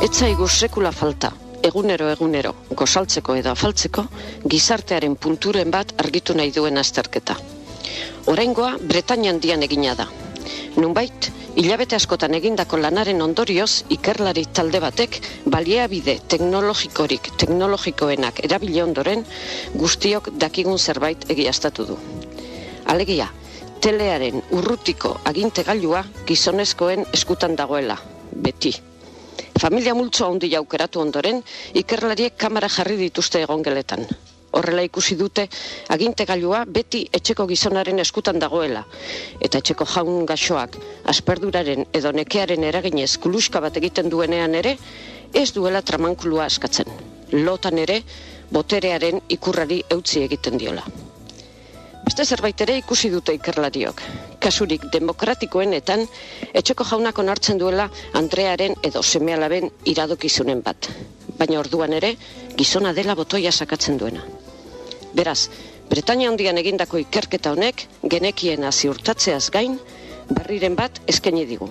Etzaigu sekula falta, egunero egunero, gozaltzeko edo afaltzeko, gizartearen punturen bat argitu nahi duen azterketa. Oraingoa Bretainian dian egina da. Nunbait, hilabete askotan egindako lanaren ondorioz, ikerlari talde batek baliabide teknologikorik teknologikoenak erabile ondoren guztiok dakigun zerbait egiaztatu du. Alegia, telearen urrutiko agintegailua gizonezkoen eskutan dagoela, beti. Familia multzo handi aukeratu ondoren, ikerlariek kamera jarri dituzte egongeletan. Horrela ikusi dute, agintegailua beti etxeko gizonaren eskutan dagoela. Eta etxeko jaun gaxoak, asperduraren edo nekearen eraginez kuluska bat egiten duenean ere, ez duela tramankulua askatzen. Lotan ere, boterearen ikurrari eutzi egiten diola. Beste zerbait ere ikusi dute ikerlariok. Kasurik demokratikoenetan, etxeko jaunak onartzen duela Andrearen edo semealaben iradokizunen bat. Baina orduan ere, gizona dela botoia sakatzen duena. Beraz, Bretania handian egindako ikerketa honek, genekien ziurtatzeaz gain, berriren bat eskaini digu.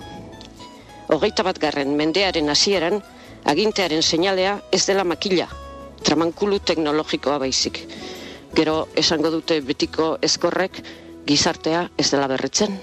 Hogeita bat garren mendearen hasieran, agintearen seinalea ez dela makila, tramankulu teknologikoa baizik. Gero esango dute betiko ezkorrek gizartea ez dela berretzen.